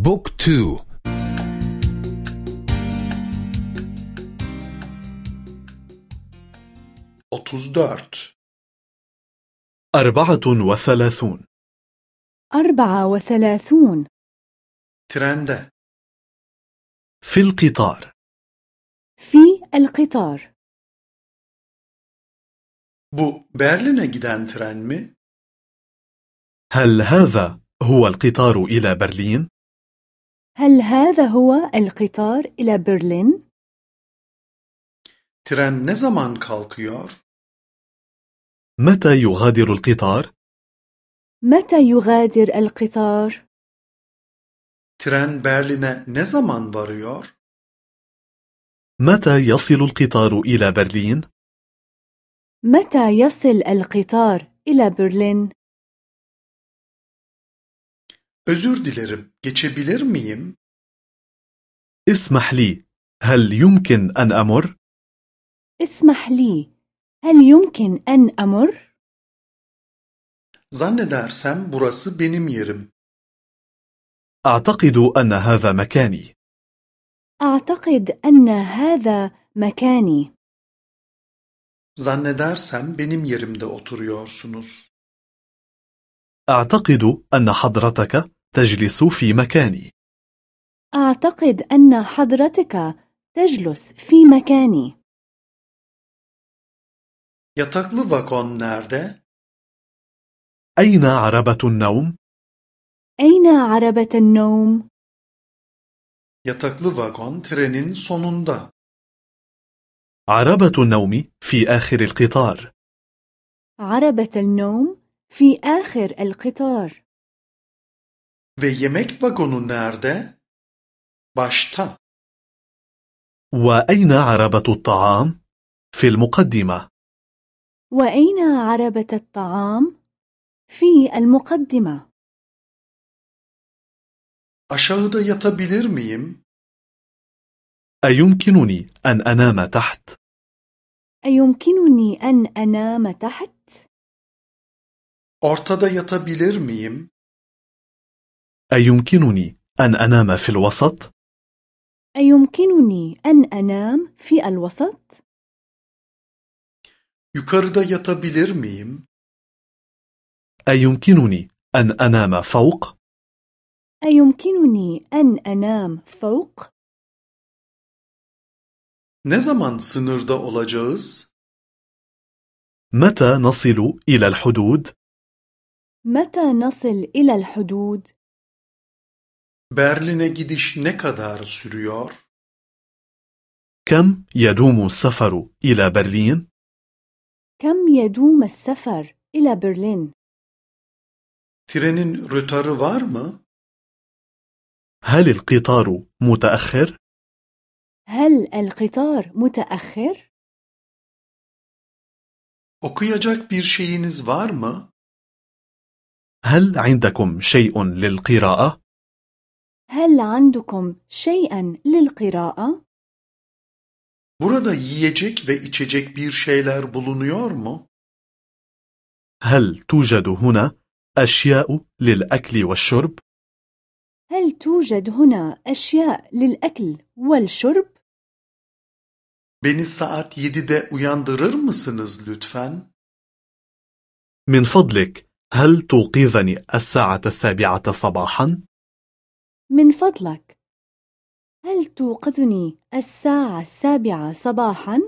بوك تو Otuz dört. أربعة وثلاثون أربعة وثلاثون Trende. في القطار في القطار Bu Berlin'e giden tren mi? هل هذا هو القطار إلى برلين؟ هل هذا هو القطار إلى برلين؟ Tren ne zaman kalkıyor? متى يغادر القطار؟ متى يغادر القطار؟ Tren Berlin'e ne zaman varıyor? متى يصل القطار إلى برلين؟ متى يصل القطار إلى برلين؟ Özür dilerim. Geçebilir miyim? اسمح لي هل يمكن أن أمر؟ اسمح لي هل يمكن أن أمر؟ Zannedersem burası benim yerim. أعتقد أن هذا مكاني أعتقد أن هذا مكاني Zannedersem benim yerimde oturuyorsunuz. أعتقد أن حضرتك تجلس في مكاني أعتقد أن حضرتك تجلس في مكاني Yataklı vagon nerede? أين عربة النوم؟ أين عربة النوم؟ Yataklı vagon trenin sonunda. عربة النوم في آخر القطار عربة النوم في آخر القطار Ve yemek vagonu nerede? Başta. وأين عربة الطعام؟ في المقدمة وأين عربة الطعام؟ في المقدمة Aşağıda yatabilir miyim? أيمكنني أن أنام تحت؟ أيمكنني أن أنام تحت؟ Ortada yatabilir miyim? أيمكنني أن أنام في الوسط؟ أيمكنني أن أنام في الوسط؟ Yukarıda yatabilir miyim? أيمكنني أن أنام فوق؟ أيمكنني أن أنام فوق؟ Ne zaman sınırda olacağız? متى نصل إلى الحدود؟ متى نصل إلى الحدود؟ Berlin'e gidiş ne kadar sürüyor? كم يدوم السفر إلى برلين؟ كم يدوم السفر إلى برلين؟ Trenin rötarı var mı? هل القطار متأخر؟ هل القطار متأخر؟ Okuyacak bir şeyiniz var mı? هل عندكم شيء للقراءة؟ هل عندكم شيئا للقراءة؟ Burada yiyecek ve içecek bir şeyler bulunuyor mu? هل توجد هنا أشياء للأكل والشرب؟ هل توجد هنا أشياء للأكل والشرب؟ Beni saat 7'de uyandırır mısınız lütfen? من فضلك هل توقظني الساعة السابعة صباحا؟ من فضلك هل توقظني الساعة السابعة صباحا؟